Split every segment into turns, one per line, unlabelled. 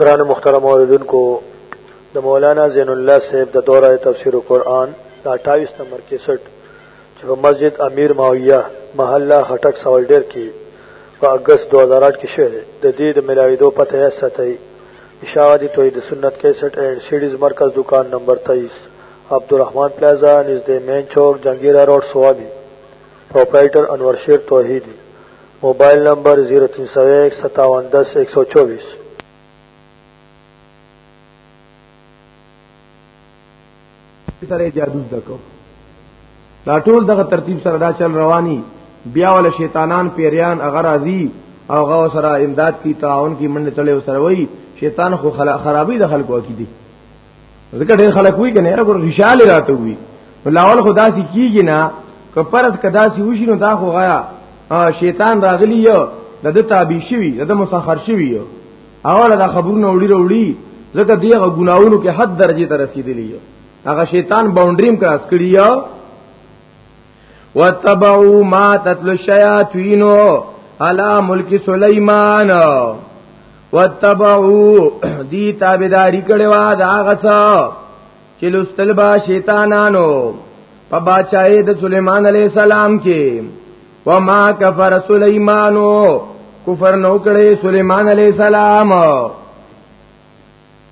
گران مخترم اوردن کو د مولانا زین الله صاحب د دوره تفسیر قرآن د 28 نمبر 61 چې په مسجد امیر ماویہ محله خټک سوالډر کې په اگست 2008 کې شوه د دې د ملاویدو پته یې ستای اشاعتی توحید سنت 61 اینڈ سیډیز مرکز دکان نمبر 23 عبدالرحمن پلازا نزدې مین چوک جنگیرا روډ سوابي پروپرائیټر انور شیر توحیدی موبایل نمبر
03015710124سره جادو دکو دا ټول دغه ترتیب سره دا چل رواني بیا ول شیطانان پیریان اگر ازي او غو سره امداد کی تعاون کی منډه چلے او سره وای شیطان خو خرابې د خلکو کی دي ځکه ډېر خلک وی کنه هغه رشاله راته وی ولاول خدا سي کیږي نه که پرس کدا سي وشي نو دا خو غیا شیطان راغلی یو د د تابع شوی د مسخر شوی یو اوله دا خبرونه وړي وړي ځکه دیغه ګناونو کې حد درجه ته رسیدلی یو هغه شیطان باونډریم کراس کړی یو وتبعوا ما تتلو الشیاطین علی ملک سلیمان وتبعوا دی تابعداری کړي وا دا غسا چې لستل با شیطانانو په بچای د سلیمان علی السلام کې وما کفر سلیمانو کفر نو کړي سلیمان علی السلام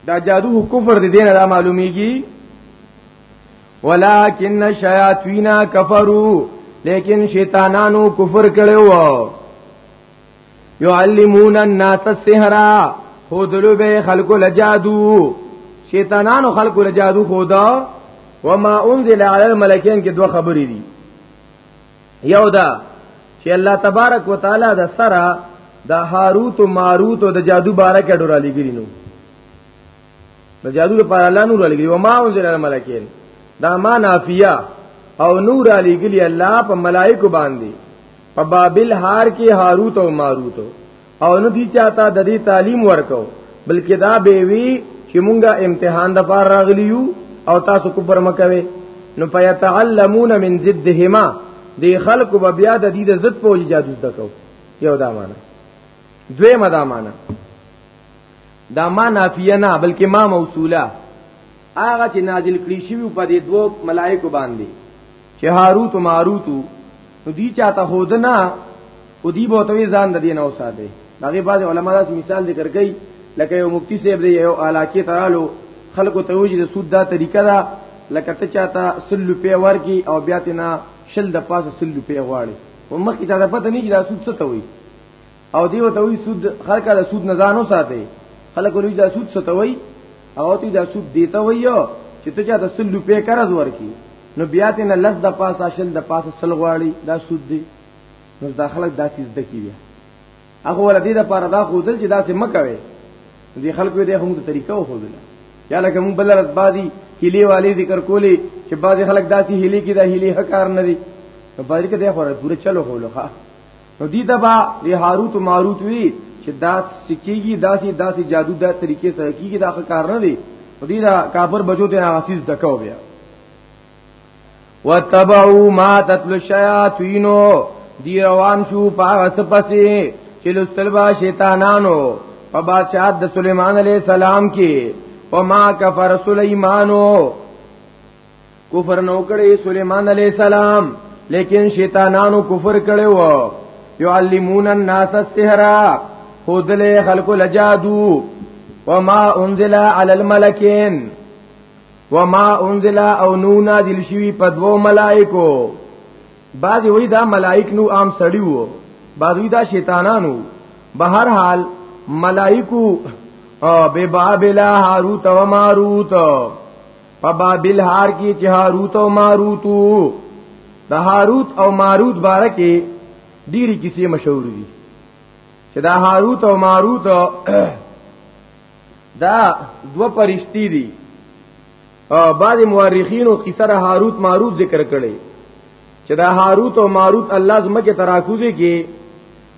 دا جادو کفر دی دینه دا معلومیږي ولکن الشیاطین کفروا لیکن شیطانانو کفر کړو یعلمون الناس السحر خودلو به خلق لجادو شیطانانو خلق لجادو خودا وما انزل علی الملکین کې دوه خبرې دي یو دا چې الله تبارک وتعالي د سره د هاروت او ماروت او د جادو باره کې ډور علی ګرینو د جادو لپاره الله نور علی ګری و ما انزل الملائکین دا ما نافیه او نور علی ګلی الله په ملائکه باندې په بابل هار کې هاروت او ماروت او نه دي چاته د دې تعلیم ورکو بلکې دا به وی چې مونږه امتحان د پار راغلی یو او تاسو کو پر مکوي نو فیتعلمون من ضدهما دی خلق به بیا د دې د ضد په وجه جادو زده کو یو دا معنا دوی ما دا معنا دا ما نافیه نه بلکې ما موصوله هغه چې نازل کړی شوی په دې دوه ملائکه باندې چې هاروت او ماروت نو دی چاته خود نه او دی به توی ځان د دین او ساده دغه بعض علما دا مثال ذکر کوي لکه یو مفتی صاحب دی یو علاقه ترالو خلکو ته وجه د سود دا طریقه ده لکه ته چاته سلو پی ورکی او بیا ته نه شل د پاسه سلو پی غواړي او مخکې ته پته نه کی دا سود څه ته وي او دیو ته وی سود خلک له سود نه ځانو ساتي خلک ولې دا سود ستوي او ته دا سود دیته ویو چې ته چا د سل روپې قرض ورکی نو بیا ته نه لز د پاسه شل د پاسه سل غواړي دا سود دی نو دا خلک دا چیز دکی بیا هغه ول دې د پاره دا خودل چې دا سه مکوي دې خلکو دې هم د طریقو خودل یا لکه مون بل رات بازي کلی والی ذکر کولی چې بعضی خلک داسي هلي کې دا هلي حکار نه دي په بازی کې دا خو پوره چلو خو لوخه نو دي تبا دی هاروت او ماروت وی چې دا سکیږي داسي داسي جادو دا طریقې سره کیږي دا کار نه دی په دې دا کافر بچو ته حافظ دکاو بیا وتبعوا ما تتلو الشیاطین دی روان شو پاس پسې چې لستلبا شیطانانو په بادشاہ د سليمان عليه السلام کې وما کفر سليمانو کفر نو کړی سليمان عليه السلام لیکن شیطانانو کفر کړي وو يعلمون الناس السحر خودل خلق لجادو وما انزل على الملكين وما انزل او نو نازل شوی په دوو ملائکو بعضی وی دا ملائک نو عام سړی وو بعضی دا شیطانانو بهر حال ملائکو او ببابلا هاروت و ماروت په بابل هار کې چې هاروت او ماروت د هاروت او ماروت باره کې ډېری کیسې مشهور دي چې دا هاروت او ماروت دا دو پرشتي دي بعض مورخینو قصه را هاروت ماروت ذکر کړي چې دا هاروت او ماروت الله زمکه تراکوزي کې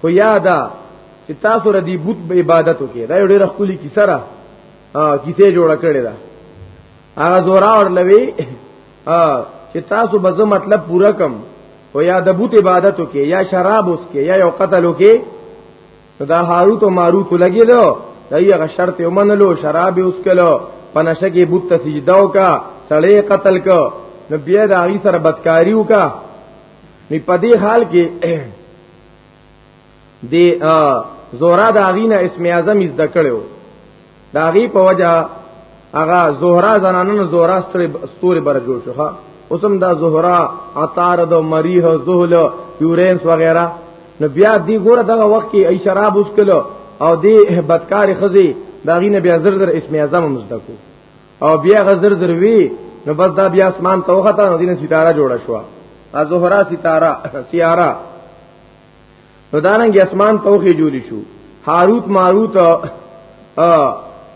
خو یادا چې تاسو ردی بت به عبادت وکړي دا ډېر خولي کی سره کیته جوړ کړی دا هغه زورا اور لوي چې تاسو به زه مطلب پورا کم او یا د بت عبادت وکړي یا شراب وکړي یا یو قتل وکړي دا هاروت او ماروت لګي دو دایغه شرط ومنلو شراب وکړو پنشه کې بت سجده وکړه سړی قتل کو نو بیا د هغه سره بدکاری وکا نو په دې حال کې دی زهرا د اغینه اسم اعظم زده کړو دا غي په وجه هغه زهرا زنانونو زهرا ستوري بر جوړ شو ها اوسم دا زهرا عطارد مریح زهل یورینس وغیرہ نو بیا دی ګوره دغه وخت کې ای شراب وسکلو او دی بدکار خزي دا غي نه بیا زر زر اسم اعظم مزدکو او بیا غزر دروي نو بس دا بیا اسمان ته وخته نو دینه ستاره جوړه شو ا زهرا ستاره سیاره نو دانګ اسمان ته وخی جوړ شو هاروت ماروت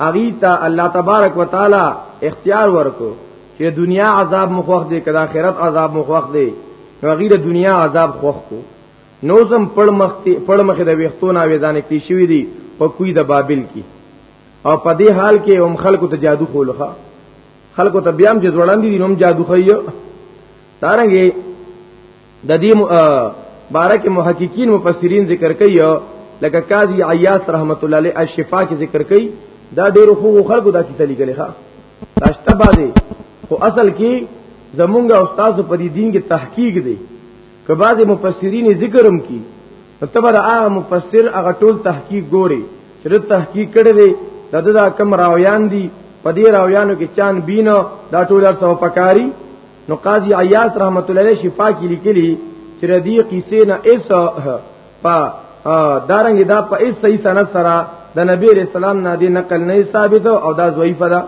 اغي ته الله تبارک وتعالى اختیار ورکو چې دنیا عذاب مخوخ دی کدا آخرت عذاب مخوخ دی نو غیر دنیا عذاب خوخ کو نوزم پړ مخ پړ مخ د ویختونه وې ځان کې شوې دي په کوی د بابل کې او په دې حال کې هم خلکو ته جادو خولخه خلکو ته بیا هم چې ځوړان دي هم جادو خيو دارنګي د دې بارک محققین مفسرین ذکر کوي لکه قاضی عیاض رحمت الله علیه الشفاء کې ذکر کوي دا ډیرو خو خلکو دا کیسه لیکلې ښا داشته باندې خو اصل کې زمونږ استاد په دې دین کې تحقیق دی که بعضی مفسرین ذکرم کی تبر هغه مفسر هغه ټول تحقیق ګوري چې تحقیق کړي دی دا د کم راویان دي په دې راویانو کې چان بینو دا ټول سره پکاري نو قاضي عیاض رحمت الله علیه شفا کې لیکلي چې ردی قصې نه ایس په دارنګ دا په ایس صحیح سند سره د نبی رسول الله نه دی نقل نه ثابت او دا ضعیف ده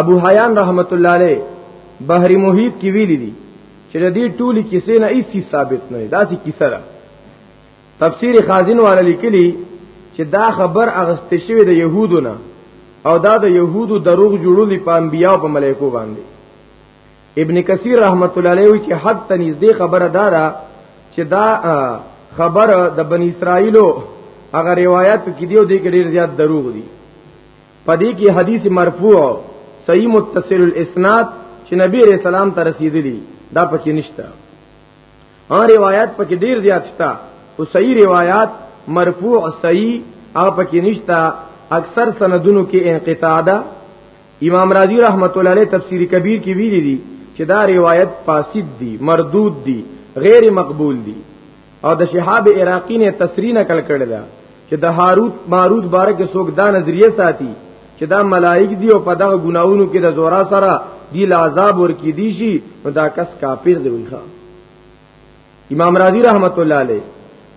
ابو حیان رحمت الله علیه بحری محیط کې ویلي دي چې د دې ټولي کیسې نه هیڅ ثابت نه دا سي کیسه ده تفسیر خازن والا لیکلي چې دا خبر اغستې شوی د يهودو نه او دا د يهودو دروغ جوړولې په انبیا په ملائکو باندې ابن کثیر رحمت الله علیه چې حد تنیز دې خبره دا ده چې دا خبر د بنی اسرائیلو هغه روایت کې دیو دې کې ډیر زیات دروغ دي پدې کې حدیث مرفوع صحیح متصل الاسناد چې نبی رسول سلام ته رسیدلی دا پکې نشته ها روایت پکې ډیر زیات شته او صحیح روایت مرفوع صحیح هغه پکې نشته اکثر سندونو کې انقطاع ده امام رازی رحمت الله علیه تفسیر کبیر کې ویلي دي چې دا روایت فاسد دي مردود دي غیر مقبول دي او د شهاب عراقی نه تصریح نقل کړی دا چې د هاروت ماروت باره کې څوک دا نظریه ساتي چې دا ملائک دی او په دغه ګناونو کې د زورا سره دی لعذاب ورکی دی شي نو دا کس کافر دی ویخه امام رازی رحمت الله علیه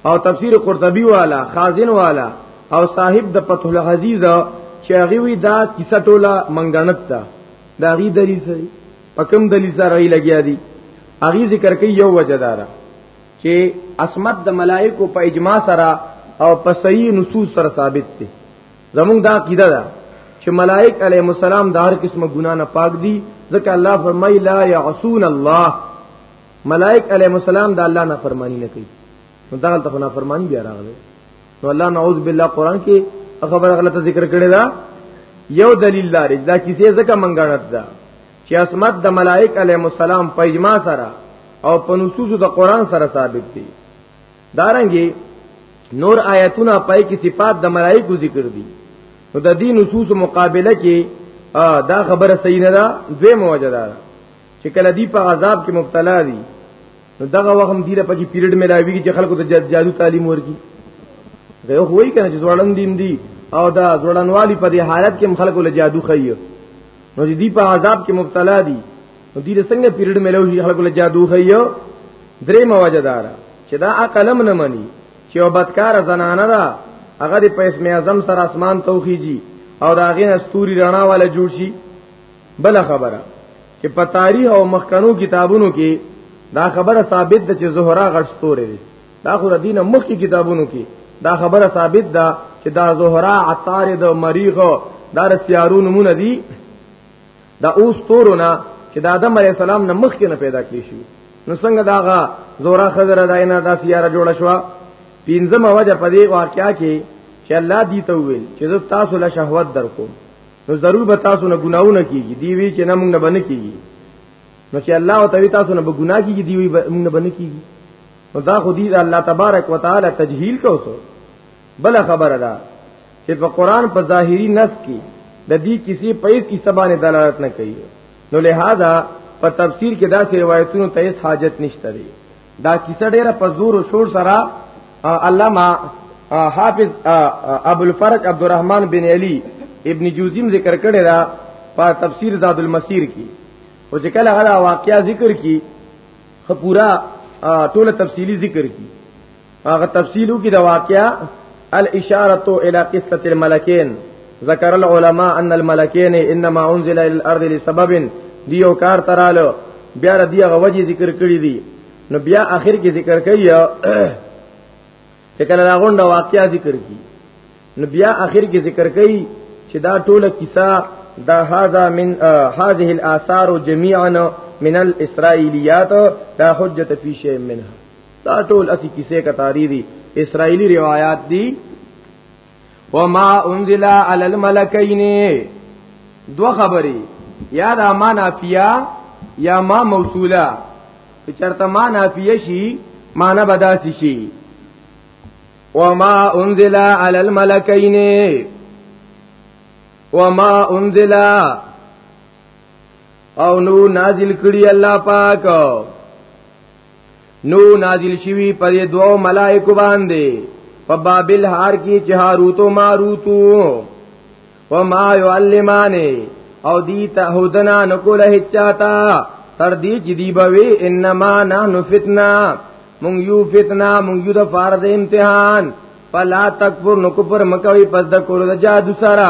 او تفسیر قرطبی والا خازن والا او صاحب د فتح العزیز چې هغه وی دا کیسه ټوله منګنت ده دا غي دلیل سره پکم دلیل سره لګیا دي هغه ذکر کوي یو وجدارا چې عصمت د ملائکو په اجماع سره او په صحیح نصوص سره ثابت دي زموږ دا عقیده ده چې ملائک علیهم السلام د هر قسمه ګنا نه پاک دي ځکه الله فرمایي لا يعصون الله ملائک علیهم السلام د الله نه فرمانی نه کوي نو دا ته نه فرمانی بیا راغله نو الله نعوذ بالله قران کې خبره غلطه ذکر کړې ده یو دلیل لري دا کیسه ځکه منګړت ده چې عصمت د ملائک علیهم السلام په اجماع سره او په نصوص د قران سره ثابت دي دارنګي نور آیتونه پای کې صفات د ملائکو ذکر دي نو د دې نصوص مقابله کې دا خبره صحیح نه ده دوی موجه ده چې کله دی په عذاب کې مبتلا دي نو دغه وخت هم دیره پکې پیریډ ملاویږي چې خلکو ته جادو تعلیم ورکي دا یو وایي کنه چې ځوړن دین دي او دا ځوړنوالي په دې حالت کې خلکو له جادو خیو نو دې په عذاب کې مبتلا دي نو دې څنګه پیریډ ملو شي خلکو له جادو خيو درې مواجدار چې دا عقلم نه مني چې او بدکار زنانه ده هغه د پیس می اعظم سره اسمان توخیږي او دا غي استوري رڼا والا جوړ شي بل خبره چې په تاریخ او مخکنو کتابونو کې دا خبره ثابت ده چې زهرا غټ ستوره دي دا خو د دینه مخکې کتابونو کې دا خبره ثابت ده چې دا زهرا عطارد مریخ دا رسیارو نمونه دي دا اوس تورونه چې د آدم علی السلام نه مخکې نه پیدا کړی شو نو څنګه داغه زورا خضر داینه دا سیاره جوړه شو پینځمه وجه په دې واقعیا کې چې الله دې ته ویل چې زه تاسو له شهوت درکوم نو ضرور به تاسو نه ګناونه کیږي دی وی چې نه موږ نه بنه کیږي نو چې الله او تعالی تاسو نه به ګناه کیږي دی وی موږ نه بنه کیږي نو دا خو دې الله تبارک وتعالى تجهیل کوسو بل خبره ده چې په قران په ظاهری نص کې د دې کسی په هیڅ کیسه باندې دلالت نه کوي نو لہذا په تفسیر کې دا چې روایتونو ته هیڅ حاجت نشته دی دا کیسه ډیره په زور او شور سره علامه حافظ ابو الفرج عبدالرحمن بن علی ابن جوزیم ذکر کړی دا په تفسیر زاد المسیر کې او چې کله هغه واقعیا ذکر کی خپورا ټوله تفصیلی ذکر کی هغه تفصیلو کی د واقعیا الاشاره الى قصه الملکین ذکر العلماء ان الملکین انما انزل الى الارض لسبب دیو کار ترالو بیا ردی غوجی ذکر کړی دی نو بیا اخر کې ذکر کوي چې کله دا غونډه واقعیا ذکر کی نو بیا اخر کې ذکر کړي چې دا ټوله کیسه دا هاذا من هذه الاثار جميعا من الاسرائيليات دا حجت فی شیء منها دا ټول اسی کیسه کا تاریخی اسرائیلی روایات دی وما انزل على الملكين دو خبري یا دا ما نافیه یا ما موصوله که چرته ما نافیه شي معنا بداسي شي وما انزل على الملكين وما انزل او نو نازل کړي الله پاک نو نازل شوی پر دوو ملائکو باندې په بابل هار کې چې هاروت او ماروت و ما يعلمانه او دی ته هودنا نکول هچاتا تر دې چې دی بوي انما نحن فتنه مونږ یو فتنه مونږ یو د فرض امتحان فلا تکفر نو کفر مکوي پس د کولو د جادو سره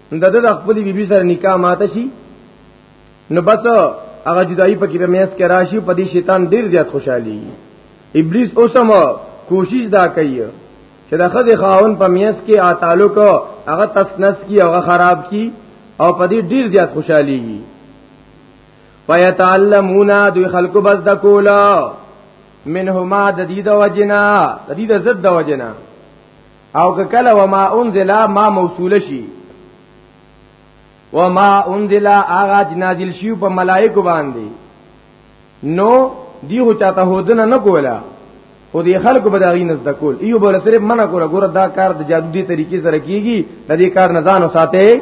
د د خپل بیبي سره نکاح ماته شي نو بس هغه جدائی پکې په میاس کې راشي په دې شیطان ډیر زیات خوشحالي ابلیس اوسم کوشش دا کوي چې د خځه خاون په میاس کې آ تعلق هغه تسنس کی هغه خراب کی او په دې ډیر زیات خوشحالي فیتعلمون دوی خلق بس د کولا منهما د دې د وجنا د دې د زد د وجنا او که کله وما انزل ما موصول شي وما انزل اغا جنازل شي په ملائکه باندې نو دی هو چاته هودنه نه کوله خو دې خلکو به دا غي نزد کول ایو بل صرف منع کوله ګوره دا کار د جادو دی طریقې سره کیږي د دې کار نه ځان وساته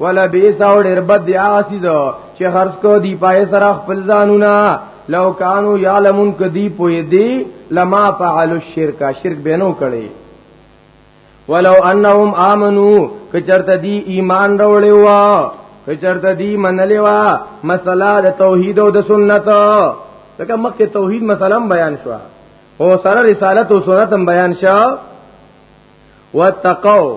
ولا بیسا او ډیر بد دی هغه سیز چې خرج کو دی پای سره خپل ځانونه لو کانو یعلمون کدی پوی دی لما فعلوا الشرک شرک بینو کړي ولو انهم امنو کچرته دی ایمان راوړی وا کچرته دی منلی وا مسله د توحید او د سنت دغه مکه توحید مسله بیان شو او سره رسالت او سنت بیان شو وتقوا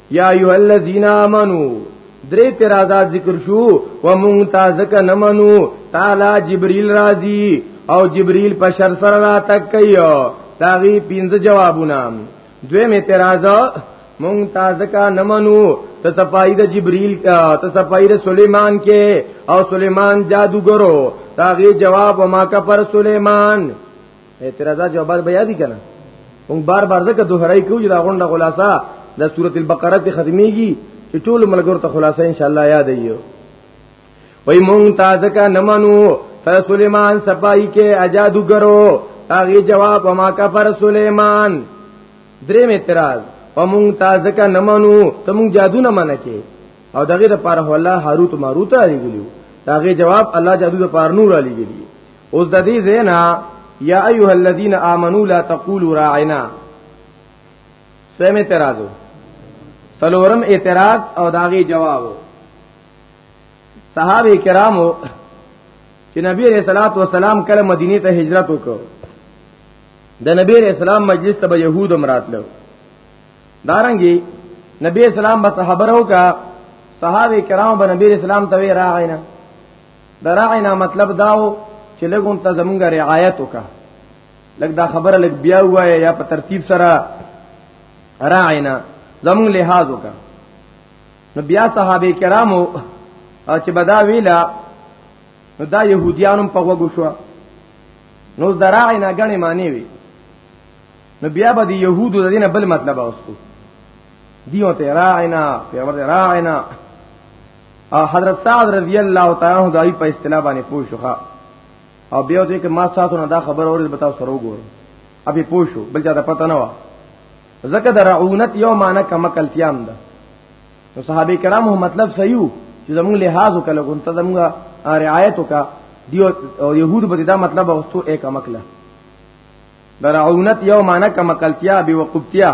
یا ایو الذین آمنو درې ترازات ذکر شو و مونږ تا ځکه نه منو تعالی جبرئیل راضی او جبرئیل په شر سره را تک کوي داغي پینځه جوابونه دوی می ترازا مونږ تا ځکه نه منو ته صفائی د جبرئیل ته صفائی د سليمان کې او سليمان جادوګرو داغي جواب وما کفر سليمان اعتراضات جوابات بیا دي کنه موږ بار بار ځکه دوهرای کوو چې دا غونډه خلاصہ د سورۃ البقره ته ختميږي چې ټول ملګرو ته خلاصہ ان شاء الله یاد ایو وای مونږ تا ځکه نمنو تر سليمان سپای کې اجادو ګرو هغه جواب وما کفر سليمان درې اعتراض ومون تا ځکه نمنو ته مونږ جادو نه منه کې او دغه د پاره الله هاروت ماروت علی ګلیو داغه جواب الله جادو د پاره نور علی ګلیو اوس د دې زینا یا ایها الذین آمنو لا تقولوا راعنا سم اعتراضو سلورم اعتراض او داغي جواب صحابه کرامو چې نبی رسول الله والسلام کله مدینه ته هجرت وکړ د نبی رسول الله مجلس ته به يهود مراتلو دارنګي نبی اسلام به خبرو کا صحابه کرام به نبی اسلام ته راغینا دراعینا مطلب داو چې لګون ته زمونږ رعایت وکا لګ دا خبره لګ بیا وایا یا په ترتیب سره راعینا زمونږ لحاظ وکا نو بیا صحابه کرامو چې بدا ویلا نو دا يهوديانو په وګو شو نو دراعینا غني معنی وی نو بیا به دی يهودو د دینه بل مطلب اوستو دیو ته راعینا پیغمبر راعینا او حضرت سعد رضی الله تعالی عنہ دای په اصطلاح باندې پوښوخه او بیا دې کې ما ساتو نه دا خبر اورې بتا سره وګورم ابي پوښو بل چا ته پته نه و زکه درعونت یو معنی کما کلتیام ده نو صحابه کرامو مطلب صحیح چې زموږ لحاظ وکړو کوم ته زموږ رعایت وکړه دیو يهود به دا مطلب اوستو ایک مکله درعونت یو معنی کما کلتیا بي وقبتیا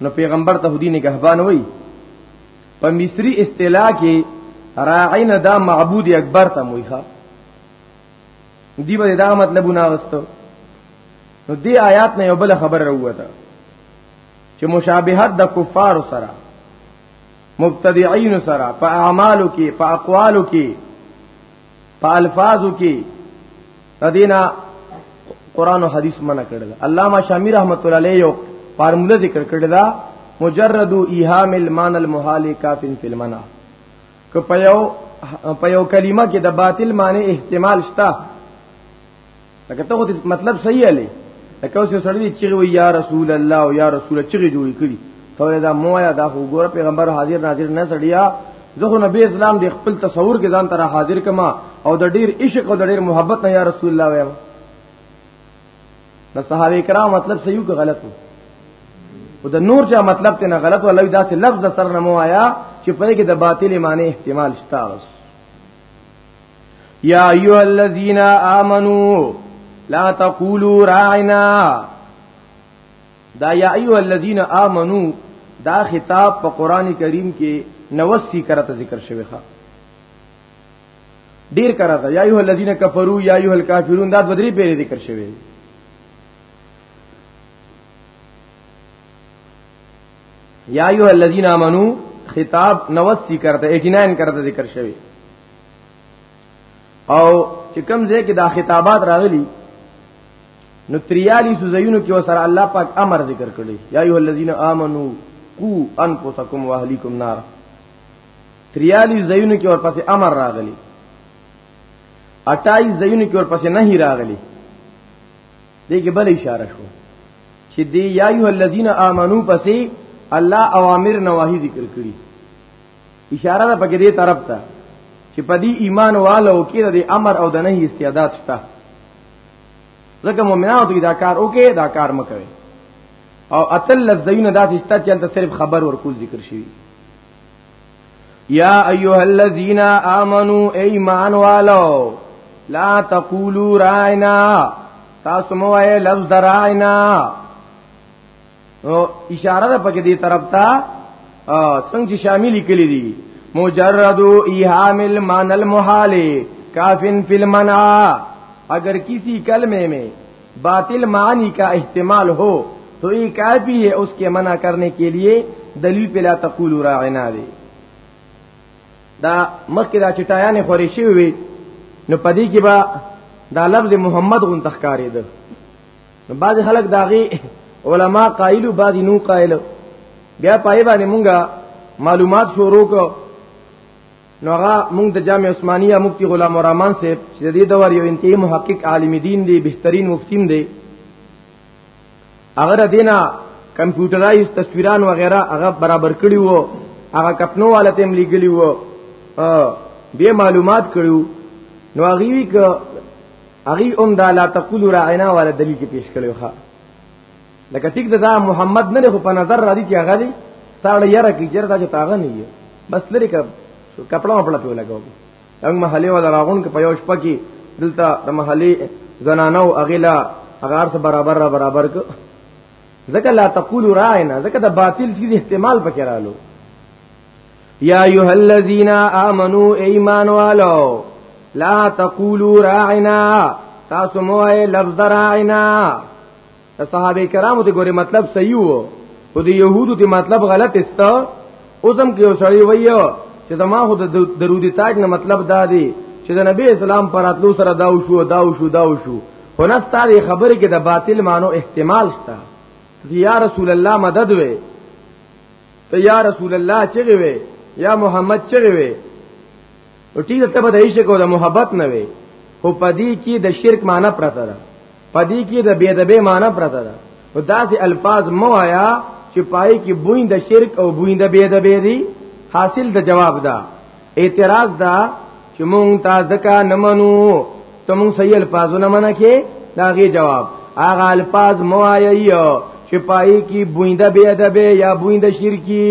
نو پیغمبر ته دین نگهبان وای په مصری اصطلاح کې راعین دا معبود اکبر ته وای ښا دی به دا مطلبونه واستو نو دی آیات نه یو بل خبر راوته چې مشابهت د کفار سره مبتدعين سره په اعمالو کې په اقوالو کې په الفاظو کې تدینا قران او حدیث منع کړل علامه شامی رحمت الله علیه یو فارموله ذکر کړل دا مجرد ایهام المان المحال کافن فی المنع که په یو په یو کلمه کې د باطل معنی احتمال شته لکه ته خو مطلب صحیح اله لکه اوس سړی چې وی یا رسول الله او یا رسول چې جوړی کړی ته دا مویا دا خو ګور پیغمبر حاضر ناظر نه سړیا زه خو نبی اسلام د خپل تصور کې ځان تر حاضر کما او د ډیر عشق او د ډیر محبت نه یا رسول الله وایم د صحابه کرام مطلب صحیح که غلط وو او د نور چا مطلب ته نه غلط ولوي دا چې لفظ سره نه مو آیا چې په کې د باطل معنی احتمال شته یا ایها الذین آمنو لا تقولوا راعنا دا یا ایها الذین آمنو دا خطاب په قران کریم کې 90 کرته ذکر شوی ښا ډیر کرته یا ایه الذین کفروا یا ایه الکافرون دا بدری پیری ذکر شوی یا ایو الذین آمنو خطاب نوسی کرتا اجنان کرتا ذکر شوی او چې کوم ځای کې دا خطابات راغلي نو 43 زینو کې وسره الله پاک امر ذکر کړی یا ایه الذین آمنو قو انفسکم واهلیکم نار 43 زینو کې ورپسې امر راغلی 28 زینو کې ورپسې نهي راغلی دې کې بل اشاره شو چې دی یا ایه الذین آمنو پسې الله اوامر نواهی ذکر کړی اشاره ده پکې دې طرف ته چې په دې ایمان والو کې د امر او د نهي استعداد شته ځکه مؤمنانو ته دا کار وکي دا کار مکوي او اتل لفظونه داسې شته چې تل صرف خبر ورکول ذکر شوی یا ایها الذین آمنو ایمان والو لا تقولوا راینا تاسو مو اے لفظ دراینا او اشاره ده پکې دې طرف ته څنګه چې شامل کړي دي مجرد ایهام المعنى المحال کافن فی المنع اگر کسی کلمه میں باطل معنی کا احتمال ہو تو یہ کافی ہے اس کے منع کرنے کے لیے دلیل پہ لا تقول راعنا دے دا مخکې دا چټایانې خورې شوی وي نو پدې کې با دا لفظ محمد غون تخکارې ده نو بعض خلک داغي علما قائلو بعض نو قائلو بیا پای باندې مونږه معلومات شروع کو نو هغه موږ د جامع عثمانیه مفتی غلام الرحمن صاحب چې د دې دور یو انتهایی محقق عالم دین دی بهترین مفتیم دی هغه دینا کمپیوټرایز تصویران وغیرہ هغه برابر کړی وو هغه کپنو والا تیم لګلی وو به معلومات کړو نو هغه وی ک هغه هم دا لا تقول رعنا والا دلیل کې پیش کړو ښا لکه ټیک دا محمد نه خو په نظر راځي چې هغه دی تاړه یره کی جره دا چې تاغه نه یې بس لري کا کپڑا وپړه په لګاو هغه محلي ولا راغون کې په یو شپه کې دلته د محلي زنانو اغلا اغار سره برابر را برابر کو ځکه لا تقول راینا ځکه د باطل چیز احتمال پکې رالو یا ایه الذین آمنو ایمان والو لا تقولوا راعنا تاسو مو لفظ راعنا د صحابه کرامو ته ګوره مطلب صحیح وو او د يهودو ته مطلب غلط است اوسم کې وسړی وایو چې زما خو د درودی تاج نه مطلب دا دی چې د نبی اسلام پر اتلو سره دا وشو دا وشو دا وشو خو نه ستاره خبره کې د باطل مانو احتمال شته یا رسول الله مدد وې ته یا رسول الله چغه وې یا محمد چغه وې او ټیک ته به د عشق او د محبت نه وي خو پدی کې د شرک معنی پرته ده پدی کې د بی ادبی معنی پرته ده او داسې الفاظ مو آیا چې پای کې بوین د شرک او بوین د بی ادبی دی حاصل د جواب ده اعتراض ده چې مونږ تا ځکه نه منو ته مونږ صحیح الفاظونه منه کې داغه جواب هغه الفاظ مو آیا چې پای کې بوینده بی ادبی یا بوینده شرکی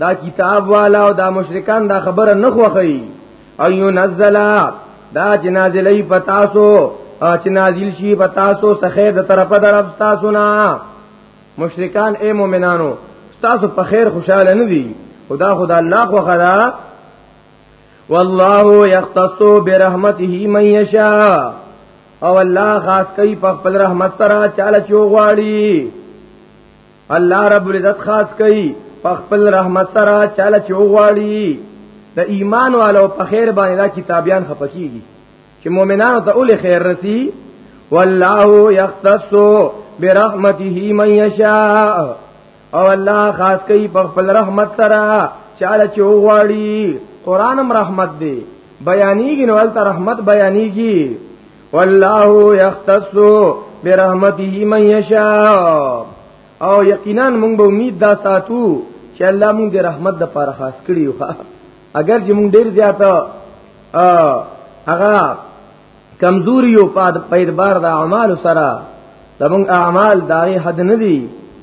دا کتاب والا او دا مشرکان دا خبره نه خوخی او ينزلا دا چې نازلې پتاسو چې نازل شي پتاسو سخه د طرفه درف تاسو نه مشرکان اے مومنانو تاسو په خیر خوشاله نه دي خدا خدا الله خو خدا والله يختص برحمته من يشاء او الله خاص کوي په خپل رحمت سره چاله چوغواړي الله رب العزت خاص کوي په خپل رحمت سره چاله چوغواړي د ایمان والو په خیر باندې دا کتابیان خپکیږي چې مؤمنانو ته اول خیر رسی والله یختص برحمته من یشاء او الله خاص کوي په خپل رحمت سره چاله چوغواړي قرانم رحمت دی بیانیږي نو ولته رحمت بیانیږي والله يختص برحمته من يشاء او یقینا موږ به امید دا ساتو چې الله موږ د رحمت د پاره خاص کړی یو اگر چې موږ ډیر زیات هغه کمزوري او پاد پیدبار د اعمال سره زمون اعمال دای حد نه دی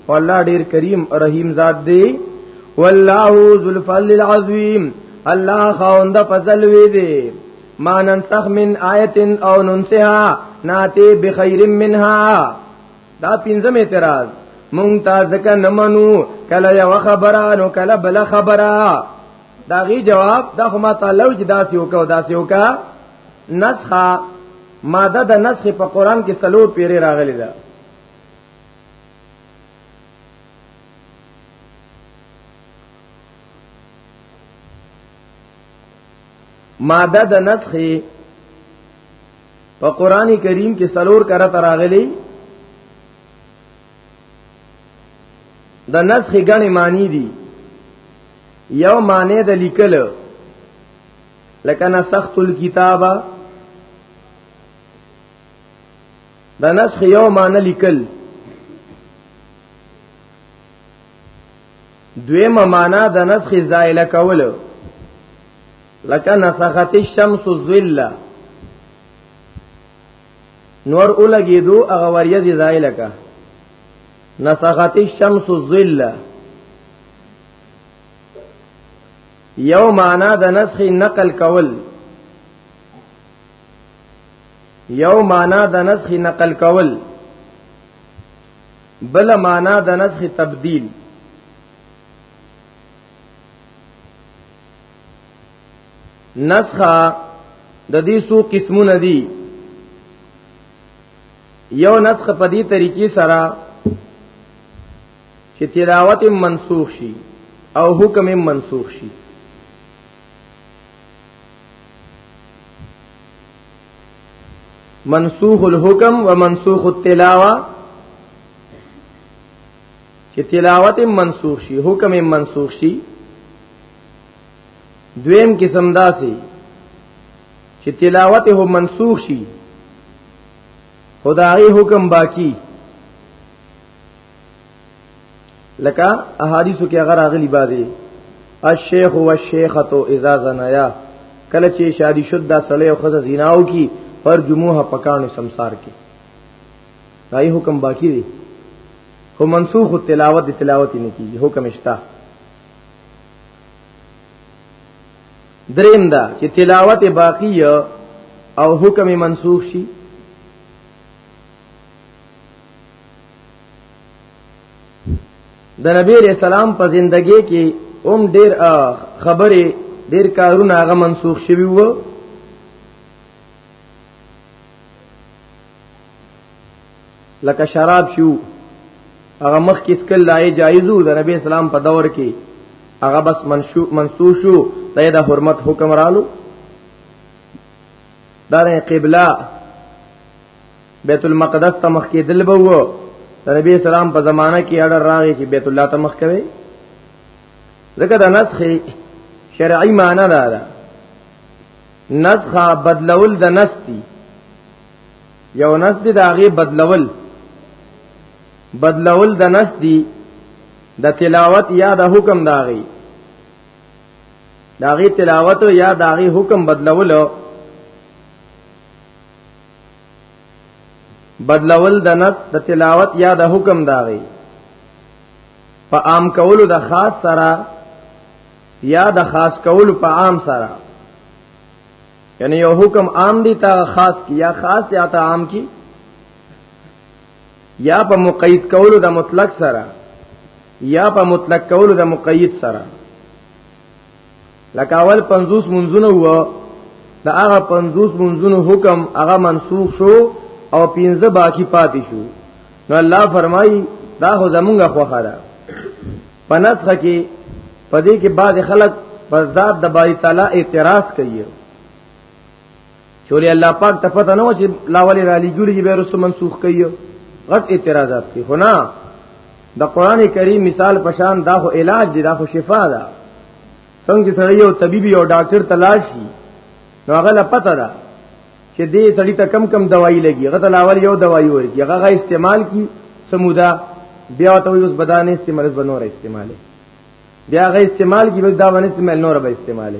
والله ډیر کریم رحیم ذات دی والله ذو الفضل العظیم الله خوند فضل وی دی ما ننسخ من آیت او ننسها ناتی بخیر منها دا پنځم اعتراض مونږ تا ځکه نه منو کله یو خبره نو کله بل خبره دا غي جواب دا خو ما تعالی چې دا سیو کو دا سیو کا نسخه ماده د نسخ په قران کې سلور پیری راغلی ده ماده د نسخ په قران کریم کې سلور کرت راغلي د نسخ غني معنی دي یو معنی د لیکل لکه نسخت الكتابه د نسخ یو معنی لیکل دویمه معنا د نسخ زائل کول لکه نسخت الشمس الظل نور اولګي دو هغه وریځ زائل کا نسخت الشمس الظل یو معنا د نسخ نقل کول یو معنا د نسخ نقل کول بل معنا د نسخ تبديل نسخ د دې سو قسمونه دي یو نسخ په دې طریقې سره چې تلاوت منسوخ شي او حکم منسوخ شي منسوخ الحکم و منسوخ التلاوه چې تلاوت منسوخ شي حکم منسوخ شي دویم قسم داسي چې تلاوت هم منسوخ شي خدای حکم باقی لکه احادیثو کې هغه راغلي بازي الشیخ والشیخه اذا زنایا کله چې شادي شد دا سړی او خزه زیناو کی پر جمعه پکانو سمسار کی دای حکم باقی دی خو منسوخ تلاوت دی تلاوت نه کیږي حکم اشتا دریم دا چې تلاوت باقی او حکم منسوخ شي د نبی علیہ السلام په زندګۍ کې اوم ډیر خبره ډیر کارونه هغه منسوخ شوی وو لکه شراب شو هغه مخ کې سکل لای جایزو د نبی اسلام په دور کې هغه بس منشو منسوخ شو د حرمت حکم رالو دارې قبله بیت المقدس ته مخ کېدل به وو نبی اسلام په زمانہ کې اړه راغی چې بیت الله ته مخ کوي ځکه دا نسخ شرعي معنی ده دا نسخ بدلول د نستی یو نس دی دا غي بدلول بدلول د نس دی د تلاوت یا د حکم دا غي دا غي تلاوت یا دا غي حکم بدلول بدلول د نص د تلاوت یا د حکم داغي په عام کولو د خاص سره یا د خاص کولو په عام سره یعنی یو حکم عام دی تا خاص کی یا خاص یا تا عام کی یا په مقید کولو د مطلق سره یا په مطلق کولو د مقید سره لکه اول 50 منځونه وو دا هغه 50 منځونو حکم هغه منسوخ شو او 15 باقی پاتې شو نو الله فرمایي دا خو زمونږه خوخه ده پنسخه کې پدې کې بعض خلک پر ذات د باری تعالی اعتراض کوي چولې الله پاک ته پته نه و چې لاولې را لګیږي به رسو منسوخ کوي غټ اعتراضات کوي خو نه د قران کریم مثال پشان دا خو علاج دی دا خو شفا ده څنګه سره یو طبيب یو ډاکټر تلاش شي نو هغه لا پته ده چې دې سړی ته کم کم دوايي لګي هغه ته لاول یو دوايي ورکی هغه غا استعمال کی سمودا بیا ته اوس بدانه استعمال بنور استعماله بیا غا استعمال کی بس دا باندې استعمال نور به استعماله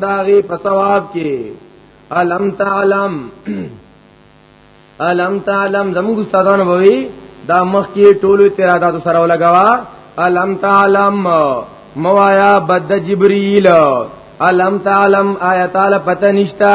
داغي په ثواب کې الم تعلم الم تعلم زموږ استادانو بوي دا مخ کې ټول اعتراضات سره ولګوا الم تعلم موایا بد جبريل الم تعلم آیات ال پته نشتا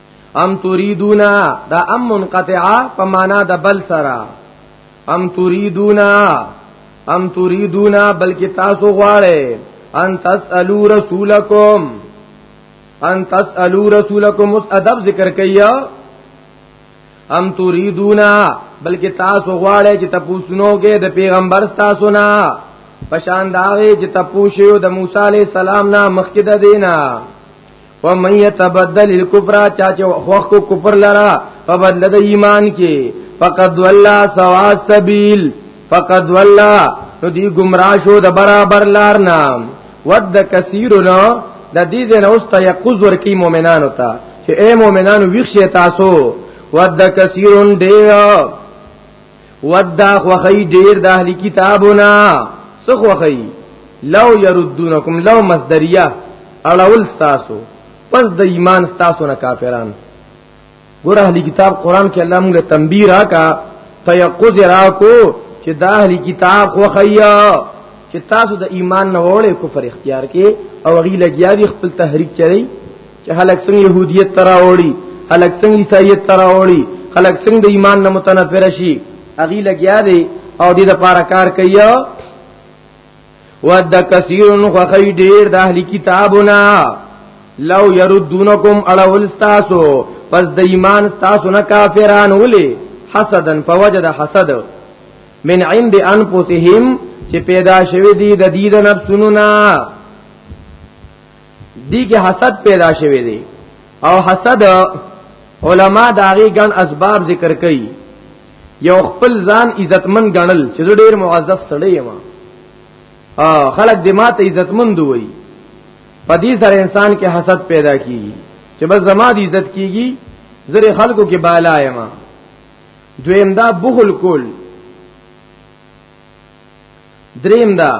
ام تريدونا دا ام منقطعه په معنا د بل سره ام تريدونا ام تريدونا بلکې تاسو غواړئ ان تسالو رسولکم ان تسالو رسولکم اس ادب ذکر کیا ام تريدونا بلکې تاسو غواړئ چې تاسو نو کې د پیغمبر تاسو نه پشان داغه چې تاسو شیو د موسی عليه السلام نه مخکې د دینه ومن يتبدل الكفر چا چې خوخ کو کفر لرا په بدل د ایمان کې فقد ولا سوا سبیل فقد ولا نو دی گمراه شو د برابر لار نام ود کثیرنا د دې دین اوس ته یقذ ورکی مؤمنانو ته چې اے مؤمنانو ویښ تاسو ود کثیرون ډیر ودا خوخی ډیر د اهلی کتابونه څه خوخی لو يردونکم لو مصدریه اړول تاسو پس د ایمان تاسو نه کافران ګور اهلی کتاب قران کې الله موږ تنبیه راکا تيقظ راکو چې د اهلی کتاب خوخیا چې تاسو د ایمان نه وړې کفر اختیار کې او غی لګیا دي خپل تحریک چری چې خلک څنګه يهوديت تراوړي خلک څنګه عیسایت تراوړي خلک څنګه د ایمان نه متنفر شي اغي لګیا دی او دې د پاره کار کوي ود کثیرن خخی ډیر د اهلی کتابنا لو يردونکم الاول استاسو پس د ایمان استاسو نه کافران ولي حسدن فوجد حسد من عند انفسهم چې پیدا شوی دی د دې د نفسونو نه دی کې حسد پیدا شوی دی او حسد علما داغي ګن اسباب ذکر کوي یو خپل ځان عزتمن ګڼل چې ډېر معزز سړی یم خلک د ماته عزتمن دوی په دې سره انسان کې حسد پیدا کیږي چې بس زما د عزت کیږي زره خلکو کې بالا یم دویم دا بخل کول دریم دا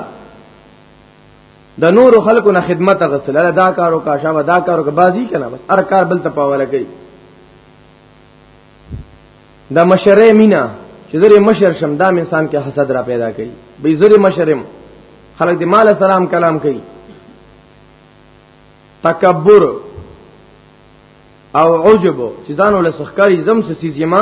د نور خلکو نه خدمت غوښتل دا کارو کا شابه دا کارو کا بازی کنه بس هر کار بل ته پاوله کوي دا مشره مینا چې زری مشر شم دا انسان کې حسد را پیدا کوي به زری مشرم خلک د مال سلام کلام کوي تکبر او عجب چې ځان ول سخکاری زم سې سیما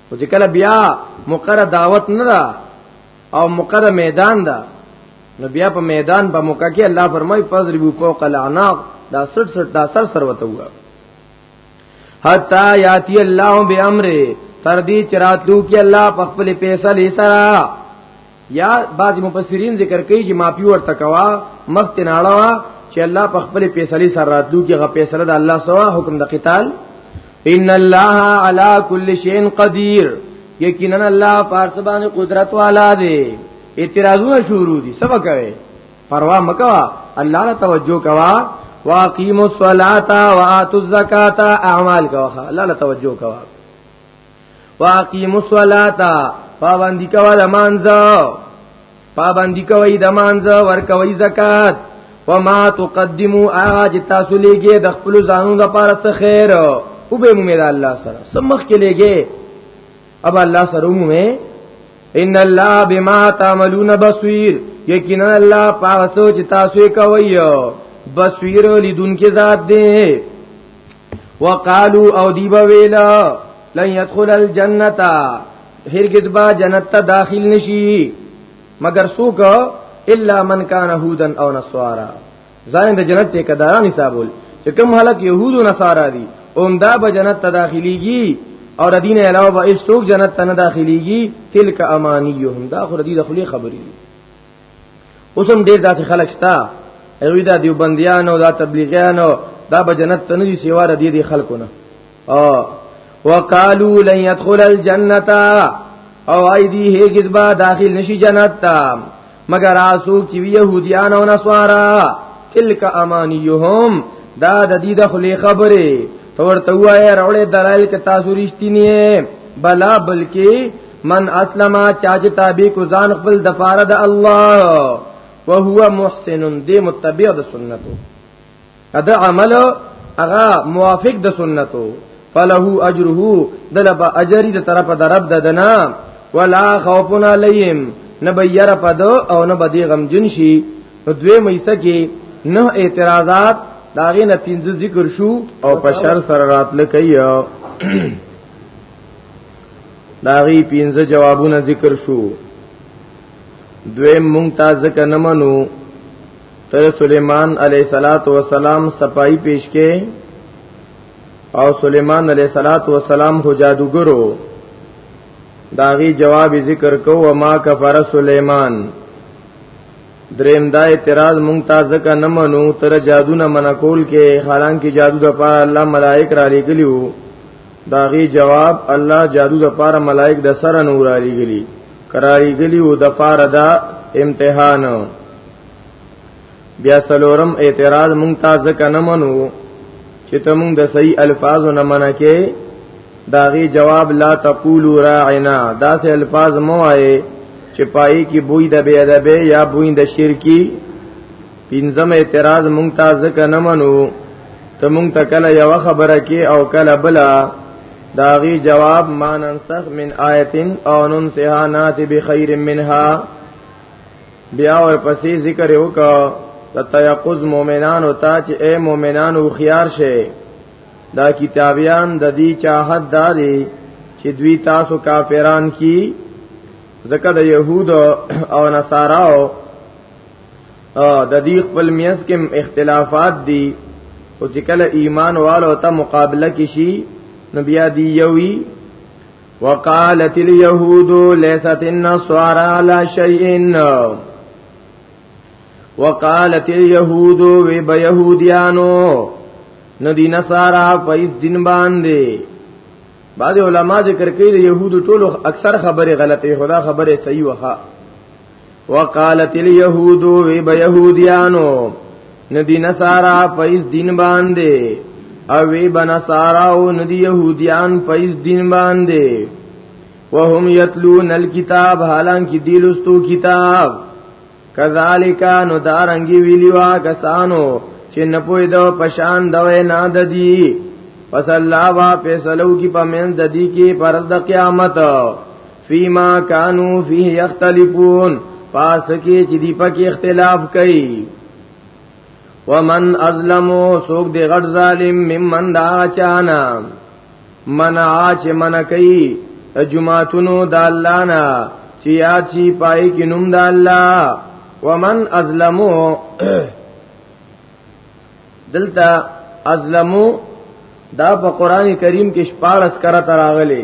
او چې کله بیا مقره دعوت نه ده او مقره میدان ده نو بیا په میدان په موقع کې الله فرمای فضربوا فوق الاعناق دا سټ سټ دا سر سر وته وو حتا یاتی الله بامر تر دې چراتلو کې الله په خپل پیسې سره یا بعض مفسرین ذکر کوي چې معافي ورته کوا مخت ناړوا چې الله په خپل فیصله سره راتلو کې غو فیصله د الله سوا حکم د قتال ان الله علی کل شیء قدیر یقینا الله پارس باندې قدرت والا دی اعتراضونه شروع دي سبا کوي پروا مکوا الله له توجه کوا واقیموا الصلاة وآتوا الزکاة اعمال کوا الله له توجه کوا واقیموا الصلاة پابندی کوي د مانځه پابندی کوي د مانځه ور کوي زکات وما تقدمو آج تاسو لګي د خپل ځانو د پاره څه خیر او به مومي د الله سره سمخ کې لګي اب الله سره مومي ان الله بما تعملون بصير یقینا الله پاسو چې تاسو کوي بصير لیدون کې ذات دی وقالو او دیبا ویلا لن يدخل الجنه هرگز با جنت ته داخل نشي مگر سوک الا من کان هودا او نصارا ځان د جنت ته کداران حسابول چې کوم حالت يهود او نصارا دي اومدا به جنت ته داخليږي او د دین علاوه به هیڅوک جنت ته نه داخليږي تلک امانیهم دا خو د دې خپل خبرې اوس هم ډیر داسې خلک شته هغه دا دیوبندیان او دا تبلیغیان او دا به جنت ته نه دي سیوا را دي دي خلکو نه او وقالو لن يدخل الجنه او اي دي هیڅ با داخل نشي جنت ته مگر آسو کی یهودیان او نصارا تلک امانیهم دا د دې د خلی خبره تو ورته وایې راولې دلایل ک تاسو رښتینی بلا بلکې من اسلم چا چې تابع کو ځان خپل د پاره د الله وهو محسن دی متبع د سنتو ادا عمل اغا موافق د سنتو فله اجره دلب اجری د طرف د رب ددنا ولا خوف علیهم نبیر پد او نه بدی غم جن شي دوی مېسه کې نه اعتراضات داغه نه پینځه ذکر شو او په شر سره راتل کوي داغي پینځه جوابونه ذکر شو دویم مونږ ته ځکه نه منو ته سليمان عليه صلوات و سلام صفائی پیش کې او سليمان عليه صلوات و سلام هو جادوګرو داغي جواب ذکر کو و ما کفر سليمان دریم دا اعتراض مونږ ته ځکه نه منو تر جادو نه منکول کې حالانکه جادو د پاره الله ملائک را لګلیو داغي جواب الله جادو د پاره ملائک د سره نور علی غلی کراری غلی او د پاره دا امتحان بیا سلورم اعتراض مونږ تا ځکه نه منو چې ته مونږ د صحیح الفاظو نه منع کې داغي جواب لا تقولوا راعنا دا سه الفاظ مو آئے چې پای کې بوی د بی ادب یا بوی د شرکی پنځم اعتراض مونږ ته ځکه نه منو ته مونږ ته کله یو خبره کې او کله بلا داغي جواب مان انسخ من آیتن او ننسها نات بخیر منها بیا ور پسې ذکر وکړه د تیقظ مؤمنان او تا چې اے مؤمنان او خيار شي دا کتابیان د دې چاحت داري چې دوی تاسو کافران کی زکه د يهود او نصاراو د دې خپل میس کې اختلافات دي او چې کله ایمان والو ته مقابله کې شي نو بیا دی یوي وقالت اليهود ليست النصارى على شيء وقالت اليهود وب يهوديانو ندی نصارا پیس دین باندې بعض علما ذکر کوي د يهودو ټولو اکثر خبره غلطه خدا خبره صحیح وخه وقالت اليهود وی به يهوديانو ندی نصارا پيس دین باندې او وی به نصارا او ندی يهوديان پيس دین باندې وهم يتلون الكتاب حالانکه دی لستو کتاب کذالک نو دارنګي ویلیوا کسانو چې نه پوي دو پشان دوي نه ددی پس الله وا فیصلو کی پمن ددی کی پر د قیامت فيما كانوا فيه يختلفون پاس کې چې دی پکې اختلاف کوي ومن ازلمو سوک دی غټ ظالم ممن دا چانا منع چې منع کوي جمعتونو د الله نه چې یاد شي پای کې نوم د الله ومن ازلمو دلته ازلمو دا په قران کریم کې 14 کرا تراغلي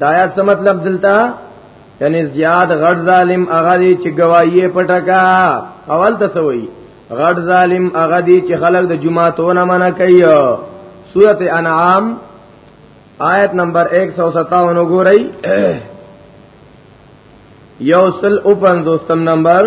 دا آیات څه مطلب دلته یعنی زیاد غړ ظالم هغه دی چې گواہی پټکا اول تسوي غړ ظالم هغه دی چې خلک د جمعهتون منع کوي سورته انعام آیت نمبر 157 وګورئ یوصل اوپن دوستم نمبر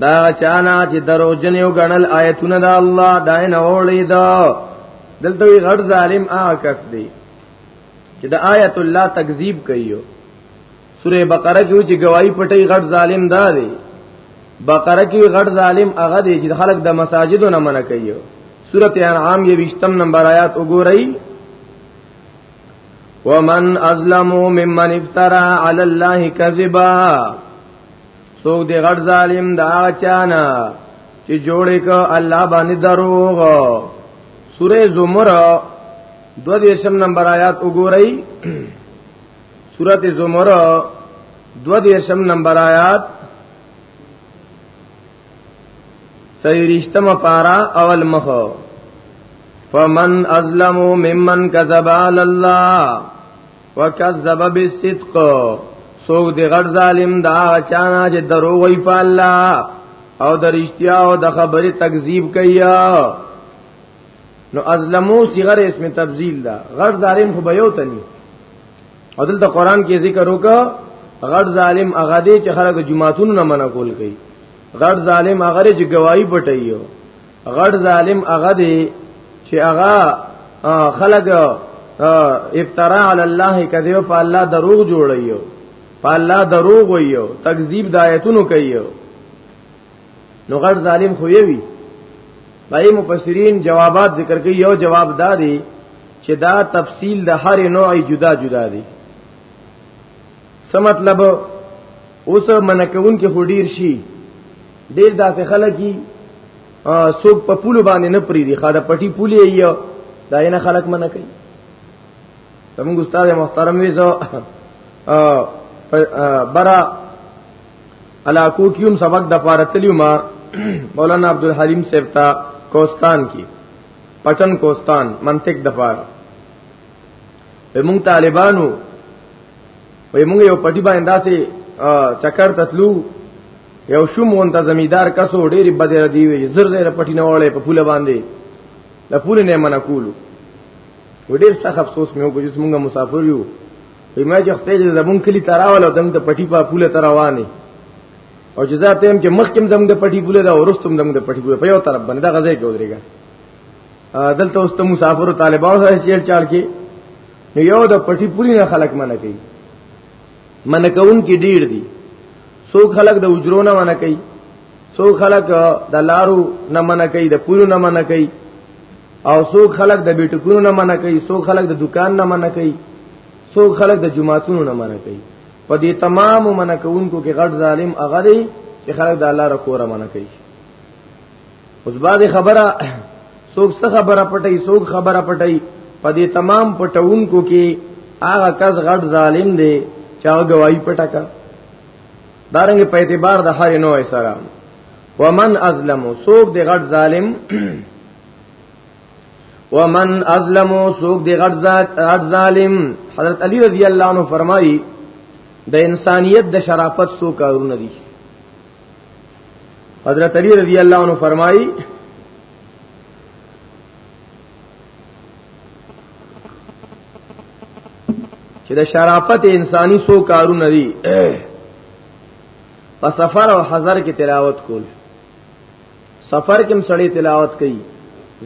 دا چانا چې درو جن یو غنل آیتونه دا الله دای نه اولید دلته وی غړ ظالم آکس دی چې دا آیت الله تکذیب کوي سوره بقره کې چې گواہی پټي غړ ظالم دا دی بقره کې غړ ظالم هغه دی چې خلک د مساجدو نه منع کوي سوره انعام یې 20 نمبر آیات وګورئ ومن ازلم ممن افترى على الله كذبا څوک دی غټ ظالم دا چانا چې جوړې کو الله باندې دروغ سوره زمر دو دیشم نمبر آیات وګورئ سوره زمر دو دیشم نمبر آیات صحیح رشتم پارا اول مخ فمن ازلم ممن کذب علی الله وکذب بالصدق سوګ دی غړ ظالم دا چانا چې درو وی په الله او د رښتیا او د خبرې تکذیب کوي نو ازلمو صغر اسم تبذیل دا غړ ظالم خو به یو تني او دلته قران کې ذکر وکړه غړ ظالم هغه دی چې خلک جمعهتون نه منع کول کوي غړ ظالم هغه چې گواہی پټایو غړ ظالم هغه دی چې هغه خلق افترا علی الله کذیو په الله دروغ جوړیو په الله دروغ ویو تکذیب د آیتونو کوي نو غړ ظالم خو یوي بای مفسرین جوابات ذکر کوي یو جواب داري چې دا تفصیل د هر نوع جدا جدا دي څه مطلب اوس منکون کې هډیر شي ډیر داسې خلک دي څوک په پولو باندې نه پری دي خاله پټي پولې یې دا یې نه خلک منه کوي زموږ استاد محترم وی زو برا علاقو کیوم سبق د پاره تلیو ما مولانا عبدالحلیم صاحب تا کوستان کی پټن کوستان منطق د پاره موږ طالبانو وای موږ یو پټی باندې داسې چکر تتلو یو شوم وون ته زمیدار کسو ډېری بدره دی وی زر زر پټی نه وړې په پوله باندې د پوله نه منع کولو ډېر سخت افسوس مې وکړ چې موږ مسافر یو وی ما چې خپل زمون کلی تراول او دم ته پټی په پوله تروانه او جزا تیم چې مخکم دم د پټی پوله دا ورستم دم د پټی پوله په یو طرف باندې دا غزې کې ودرېګا دلته اوس ته مسافر طالبانو سره چیر چار کې نو یو د پټي پوری نه خلق منه کوي منه کون کې ډیر دي سو خلق د اجرو نه منه کوي سو خلق د لارو نه منه کوي د پولو نه منه کوي او سو خلق د بیٹکونو نه منه کوي سو خلق د دکان نه منه کوي سو خلق د جمعاتونو نه منه کوي په دې تمام منه کوونکو کې غټ ظالم هغه دی چې خلک د الله رکوره منه کوي اوس باندې خبره څوک څه خبره پټي څوک خبره پټي په دې تمام پټونکو کې هغه کس غټ ظالم دی چې هغه گواہی پټه کا دارنګ په اعتبار د هر نوع سره ومن ازلم سوق دی غټ ظالم ومن ازلم سوق دی غټ ظالم حضرت علی رضی الله عنه فرمایي د انسانیت د شرافت سو کارونه دي حضرت علی رضی الله عنه فرمایي چې د شرافت انساني سو کارونه دي په سفر او حضر کې تلاوت کول سفر کې هم سړی تلاوت کوي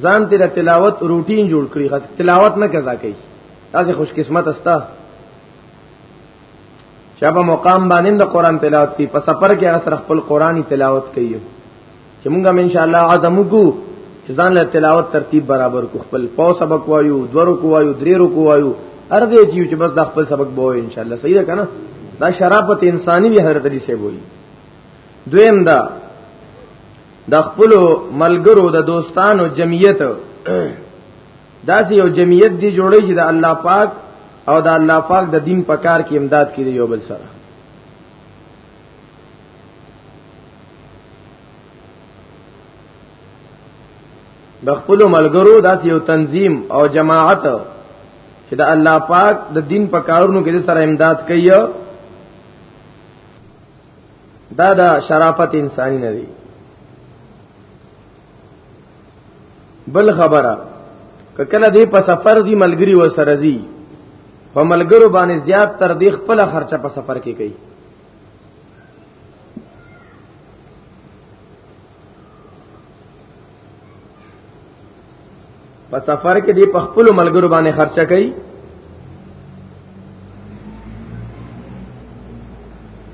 ځان تیر تلاوت روټین جوړ کړی خاص تلاوت نه کزا کوي تاسو خوش قسمت استا چې په مقام باندې د قران تلاوت کوي په سفر کې هغه سره خپل قرآني تلاوت کوي چې موږ هم ان شاء الله عزم وکړو چې ځان له تلاوت ترتیب برابر کو خپل پاو سبق وایو دورو کو وایو درې رو کو وایو ارده چې چې بس د خپل سبق بوي ان شاء الله صحیح ده کنه دا شرافت انساني به حضرت علي سي بوي دویم دا د خپل ملګرو د دوستانو جمعیت دا سه یو جمعیت دی جوړی چې د الله پاک او د الله پاک د دین په کار کې امداد کړي یو بل سره د خپل ملګرو داس یو تنظیم او جماعت چې د الله پاک د دین په کارونو کې سره امداد کوي دا دا شرافت انسانی نه دی بل خبره کله دې په سفر دی ملګری و سره زی په ملګرو باندې زیات تر دې خپل خرچه په سفر کې کوي په سفر کې دې په خپل ملګرو باندې خرچه کوي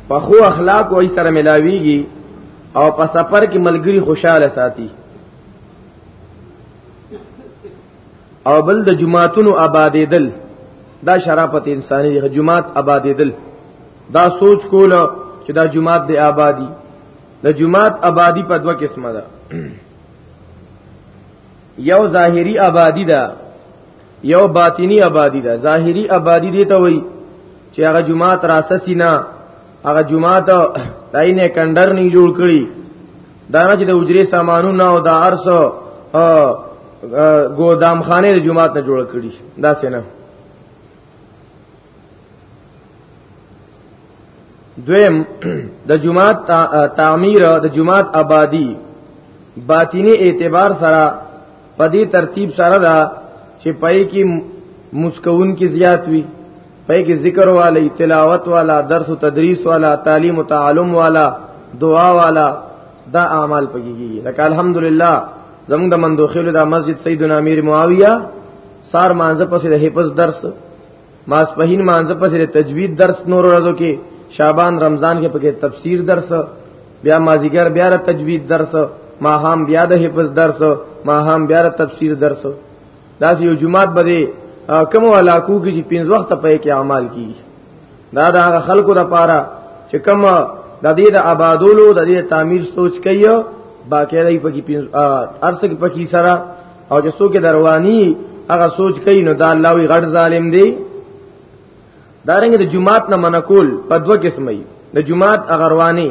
په خو اخلاق وې سره ملاويږي او په سفر کې ملګری خوشاله ساتي او بل د جماعتونو آبادېدل دا شرافت انساني دی جماعت آبادېدل دا سوچ کول چې دا جماعت د آبادی د جماعت آبادی په دوه قسمه ده یو ظاهری آبادی ده یو باطینی آبادی ده ظاهری آبادی دی ته وایي چې هغه جماعت راسسی نه هغه جمعه ته داینه کندر نه جوړ کړی دا نه چې د اجري سامانونه او د ارس ګودام خانه د جمعه ته جوړ کړی دا څنګه دویم د جمعه تعمیر د جمعه آبادی باطینی اعتبار سره په دې ترتیب سره دا چې پای کې مسکون کې زیات وي پای کې ذکر والا تلاوت والا درس او تدریس والا تعلیم او تعلم والا دعا والا دا اعمال پکېږي لکه الحمدلله زموږ د مندوخیلو د مسجد سیدنا امیر معاویه سار مانزه پسې د حفظ درس ماسپهین مانزه پسې د تجوید درس نور ورځو کې شعبان رمضان کې پکې تفسیر درس بیا مازیګر بیا د تجوید درس ماهام بیا د حفظ درس ماهام بیا د تفسیر درس دا یو جمعات بده کوم علاقو کې چې پنځ وخت په کې اعمال کیږي دا د هغه خلکو لپاره چې کوم د دې د آبادولو د دې تعمیر سوچ کوي باقی دی پکې پنځ ارسه کې پکې سره او چې څوک دروانی هغه سوچ کوي نو دا الله وی غړ ظالم دی دا رنګ د جمعات نه منکول په دوه قسمه د جمعات اغروانی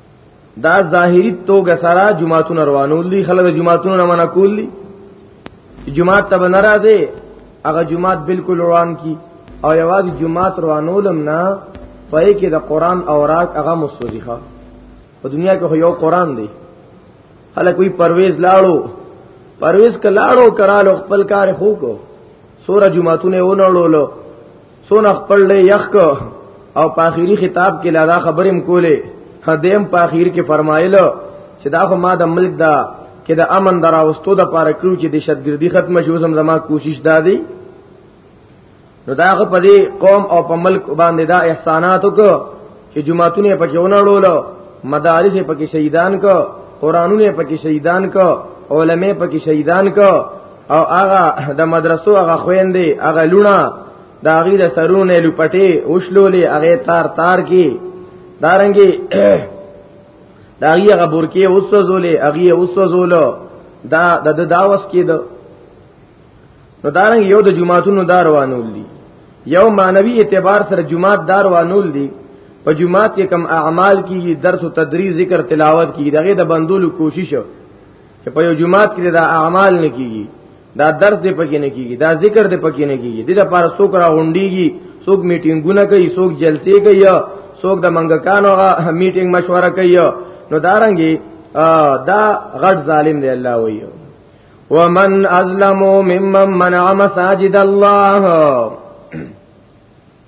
دا ظاهری توګه سره جمعهتون روانول دي خلک جمعهتون نه منع کول دي جمعه ته ناراضه هغه جمعه بالکل روان کی او یوازې جمعه روانولم نه پای کې د قران اوراق هغه مستوزیخه په دنیا کې یو قران دی هله کوئی پرویز لاړو پرویز کلاړو کرالو خپل کار خو کو سوره جمعهتون ونړولو سونه خپل له یخ کو او په اخیری خطاب کې لادا خبرم کولې هدیم په اخیر کې فرمایلو چې دا خو ما د ملک دا کې د امن دراوستو د پاره کړو چې د شتګردي ختم شي زم زما کوشش دادی نو دا خو په دې قوم او په ملک باندې دا احسانات وکړو چې جمعهتونه پکې ونړول مدارس پکې شهیدان کو قرانونه پکې شهیدان کو علماء پکې شهیدان کو او هغه د مدرسو هغه خويندې هغه لونه دا غي د سرونه لپټي اوشلولې هغه تار تار کی دارنګي دا غي هغه بورکی اوسوزولې هغه اوسوزولو دا د داوس کې د نو دارنګ یو د جمعاتونو دار وانول دي یو مانوي اعتبار سره جمعات دار وانول دي په جمعات کې کم اعمال کیږي درس او تدریس ذکر تلاوت کیږي دغه د بندولو کوشش چې په یو جمعات کې دا اعمال نه کیږي دا درس دې پکې نه کیږي دا ذکر دې پکې نه کیږي د لپاره څوک را غونډيږي څوک میټینګونه کوي څوک جلسې کوي څوک د منګکانو میټینګ مشوره کوي نو دارنګي دا غټ ظالم دی الله وایي ومن ازلم ممن منع مساجد الله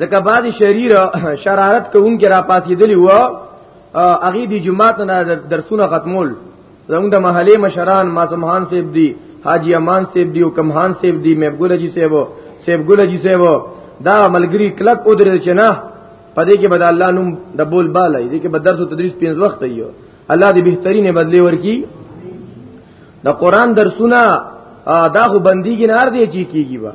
ځکه بعد شریر شرارت کوونکې را پاسېدلی و هغه دی جمعات نه درسونه ختمول زموږ د محلې مشران معصوم خان صاحب دی حاجی امان صاحب دی او کم خان صاحب دی مبګل جی صاحب صاحب ګل جی صاحب دا ملګری کلک او درې چې نه پدې کې بد الله نوم د بول بالا دې کې بد درس او تدریس پینځ وخت یو الله دې بهترینه بدلی ورکی د قران درسونه دا خو بندي کې نه ار دي چی کیږي با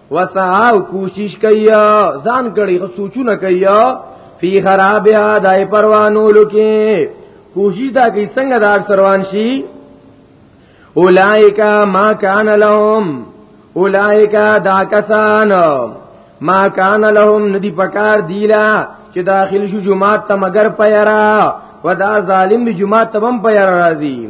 وسعاو کوشش کیا ځان کړي خو سوچونه کیا فی خرابها دای پروانو لکه کوشش دا کی څنګه دار سروان شي اولائک ما کان لهم اولائک دا کسان ما کان لهم ندی پکار دیلا چې داخل شو جمعات ته مگر پیرا ودا ظالم جمعات ته هم پیرا راځي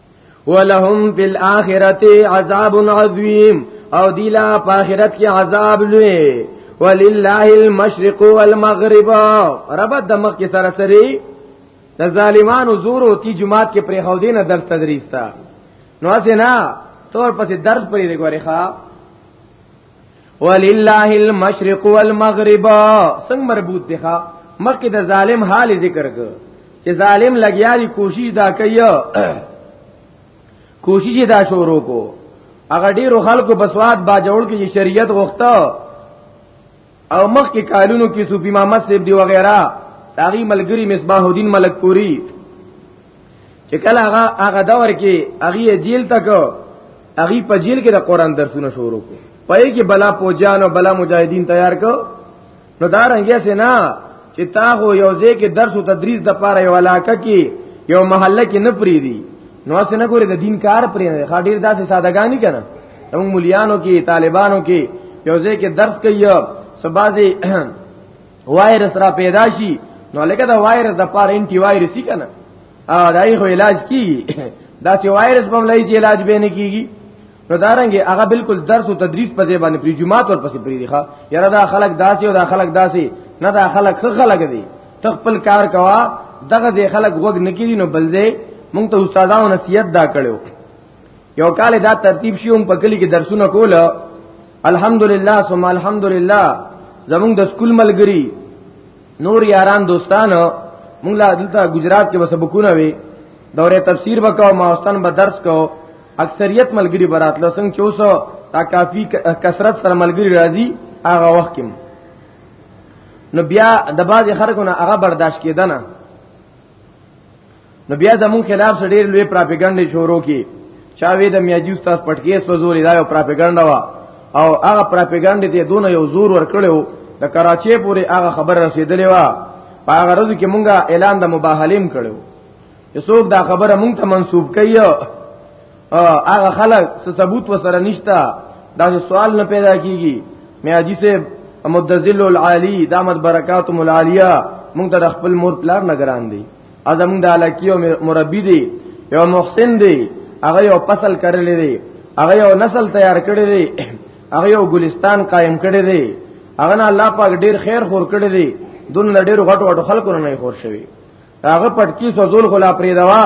ولهم فی الاخرته عذاب عظیم او دیلا په آخرت کې عذاب لوی ولله المشرق والمغرب رب د مخ کې سره سری د ظالمانو زور او تی جماعت کې پرې خو دینه درس تدریس تا نو اسه نه تور پسې درس پرې دی ګورې ښا ولله المشرق والمغرب څنګه مربوط دي ښا مخکې د ظالم حال ذکر کړ چې ظالم لګیا دی کوشش دا کوي کوشش دا شروع کو هغه ډیرو خلکو بسواد با جوړ کې شریعت غوښته او مخ کې کالونو کې صوفي محمد سیب دی وغیرہ تاغي ملګری مصباح الدین ملک پوری چې کله هغه هغه دور کې هغه جیل تک هغه په جیل کې د قران درسونه شروع کړ پای کې بلا پوجان او بلا مجاهدین تیار کړ نو دا رنګه سینا چې تا هو یو ځای کې درس او تدریس د پاره یو علاقه کې یو محله کې نه پری دي نو اسه نه ګوره د دین کار پرې نه ښه ډیر داسې سادهګانی کنه موږ مليانو کې طالبانو کې یو ځای کې درس کوي سبازي وایرس را پیدا شي نو لکه دا وایرس د پاره انټي وایرس کی کنه ا دای خو علاج کی دا چې وایرس په لای چې علاج به نه کیږي نو دارنګي هغه بالکل درس او تدریس په ځای باندې پریجمات ور پسې پری دی ښا یاره دا خلک داسي او دا خلک داسي نه دا خلک خلک دي تخپل کار کوا دغه دې خلک وګ نکړي نو بلځه مونږ ته استادانو نصیحت دا کړو یو کال دا ترتیب شیوم په کلی کې درسونه کول الحمدلله ثم الحمدلله زمونږ د سکول ملګری نور یاران دوستان مونږ لا دلته گجرات کې وسبکونه وي دوره تفسیر وکاو ما استاد به درس کو اکثریت ملګری برات لسنګ 400 تا کافی کثرت سره ملګری راځي هغه وخت کې نو بیا د باز خلکو نه هغه برداشت کېدنه نو بیا د مون خلاف سره ډیر لوی پروپاګاندا شروع کی چا وی د میاجی استاد پټکی سوزولې دا یو پروپاګاندا وا او هغه پروپاګاندا ته دونه یو زور ورکړو د کراچۍ پورې هغه خبر رسیدلې وا په هغه ورځ کې مونږه اعلان د مباهلیم کړو چې څوک دا خبره مونږ ته منسوب کوي هغه خلک څه ثبوت وسره نشتا دا سوال نه پیدا کیږي میاجی سے مدذل العالی دامت برکاتم العالیه مونږ ته خپل مور پلار نگران دی ازم د الکی او مربی دی یو محسن دی هغه یو فصل کړل دی هغه یو نسل تیار کړی دی هغه یو ګلستان قائم کړی دی هغه نه الله پاک ډیر خیر خور کړی دی دون ډیر غټ غټ خلکو نه خور شوی هغه پټکی سوزول خلا پرې دوا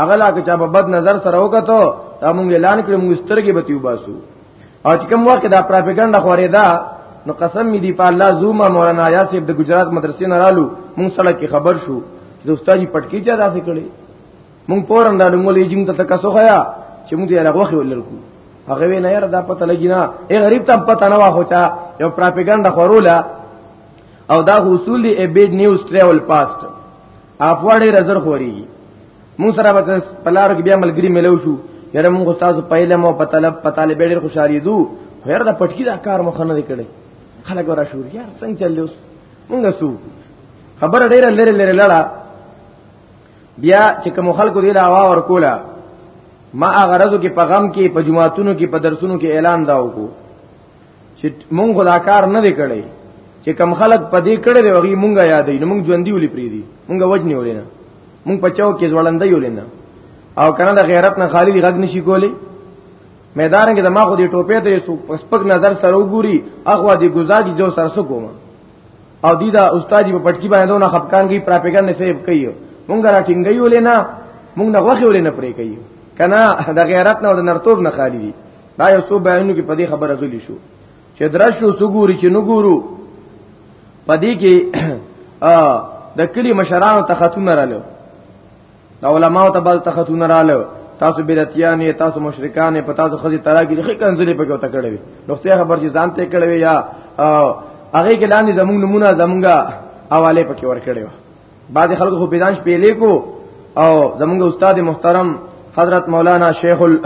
هغه لا که چا په بد نظر سره وکړو دا مونږ اعلان کړو مونږ سترګې بتیو باسو او چې کوم وخت دا پروپاګاندا خورې ده نو قسم می دی په الله زوما مولانا یاسف د ګجرات مدرسې نه رالو مونږ سره کې خبر شو چې استاد جی پټکی چا داسې کړي مونږ پورن دا مولې جیم ته تکاسو خیا چې مونږ یې راغوخه ولرکو هغه وی نه یاره دا پته لګی نه ای غریب ته پته نه واخو چا یو پروپاګاندا خوروله او دا اصول دی ابید نیوز ټریول پاست افواړې رزر خوري موږ سره به پلار کې بیا ملګری ملو شو یره موږ استاد په علم او په طلب په طالب ډېر خوشالي دو هر دا پټکی دا کار مخ نه کړي خلک ورا شو یار څنګه چلې اوس موږ سو خبر ډېر لره لره لړا بیا چې کوم خلکو دی لا وا ور کولا ما غرضو کې پیغام کې په جمعاتونو کې په درسونو کې اعلان دا وکړو چې مونږ خدا کار نه دی کړی چې کم خلک په دې کړی دی وغي مونږه یادې نو مونږ ژوند دی ولې پری دي مونږ وجنی ولې نه مونږ پچاو کې ځوړندې ولې نه او کنه د غیرت نه خالی غږ نشي کولی میدان کې د ما خو دې ټوپې ته سو پسپک نظر سره وګوري اخوا دې گزاري جو سر سو کوم او دې دا استاد په پټکی باندې دونه خپکان کی پراپګان نه سیب کوي مونږ را ټینګي ولې نه مونږ نه غوخي ولې نه پرې کوي کنا د غیرت نه او د نرتوب نه خالی دي دا یو څو بیانونو کې په دې خبره غلی شو چې درشو سګوري چې نګورو په دې کې د کلی مشرانو ته خاتون رالو د علماو ته بل ته خاتون رالو تاسو بدعتیان یې تاسو مشرکان یې په تاسو خزي طلاق لري کنځلې په کوته کړې وي نوخته خبر چې ځان ته کړې وي یا هغه کې لاندې زمونږ نمونه زمونږه حواله پکې ور کړې وي بعض خلکو خو پیدانش پیلې کو او زمونږ استاد محترم حضرت مولانا شیخ ال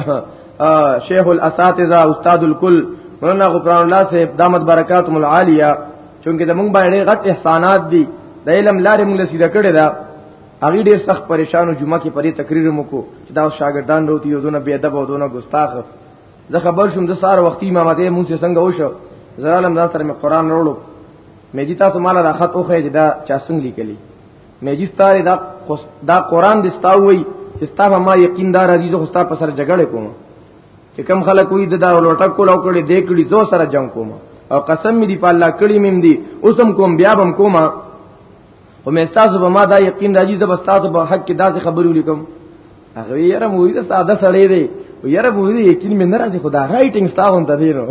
شیخ الاساتذه استاد الکل مولانا غفران الله صاحب دامت برکاتهم العالیه چونکه زمونږ باندې غټ احسانات دي د علم لارې موږ سیده کړې ده هغه ډیر سخت پریشانو جمعه کې پرې تقریر مو کو چې دا شاګردان وروتي یو دونه بی ادب او دونه ګستاخ زه خبر شوم د سار وختي امامته مونږ څنګه وشو زرالم دا سره مې قران وروړو مې دي تاسو مال راخت اوخه چې دا چا څنګه لیکلی مې دي ستاره دا دا قران دې ستاوي چې ستاسو ما یقین دار دي زه خوستا په سر جګړه کوم چې کم خلک وي دا لوټک کول او کړي دې کړي زو سره جنگ کوم او قسم مې دی په الله کړی مم دی اوسم کوم بیا بم کومه او مې تاسو به ما دا یقین راځي زه به تاسو په حق کې داسې خبرې لیکم هغه یې رم وې دا ساده سړی دی یاره مو دې یقین مې ناراضي خدا رائټینګ ستا هم ته دینو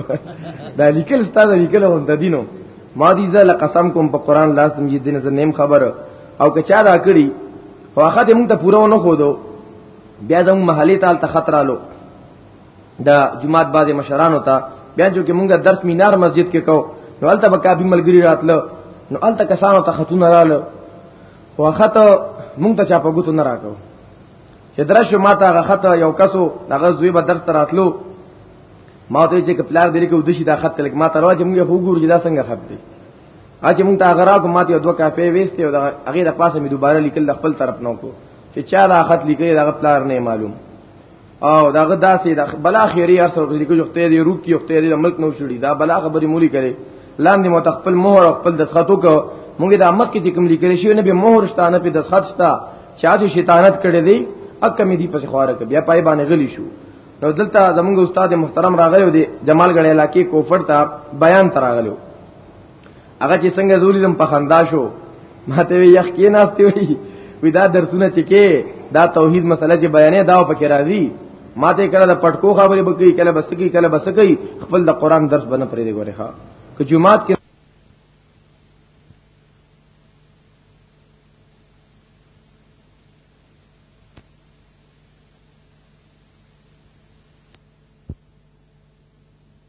دا لیکل ستا دا لیکل هم ته دینو ما دې زله قسم کوم په قران لاس دې دې نه نیم خبر او که چا دا کړی واخه دې موږ ته پوره نه خو دو بیا زموږ محلي تال ته خطر آلو دا جمعات بعد مشران ہوتا بیا جو کې مونږه درس مینار مسجد کې کو نو الته بکابي ملګری راتلو نو الته کسانو ته خاتون رالو وخت مونږ ته چا په ګوتو نه راکو چې درشه ماته هغه خط یو کسو هغه زوی به درس راتلو ما ته چې کپلار دلی کې ودشي دا خط لګ ما ته راځي مونږ خو ګور جدا څنګه خط دی اچې مونږ ته هغه راکو ما ته دوه کاپې وېستې او هغه د پاسه مې دوباره لیکل خپل طرف نو کو چې چا دا خط لیکي دا پلار نه معلوم او داغه داسې د بلا خیری هر څو کې جو ته دی روک کی ته دی ملک نو شړي دا بلا خبرې مولي کړي لاندې مو تخپل مهر او خپل دسخطو کو مونږ د امک کې کوم لیکل شوی نه به مهر شتانه په دسخط شتا چا دې شیطانت کړي دی اکه مې دی پس خواره بیا پای باندې غلی شو نو دلته زمونږ استاد محترم راغلی دی جمال غړې علاقې کوفر ته بیان تراغلو هغه چې څنګه زولې دم پخندا شو ماته وی یخ کې ناشته وی وی دا درسونه چې کې دا توحید مسله چې بیانې دا په کې راځي ماته کله د پټکو خبرې بکی کله بسکی کله بسکی خپل د قران درس بنه پرې دی ګوره ښا که جمعات کې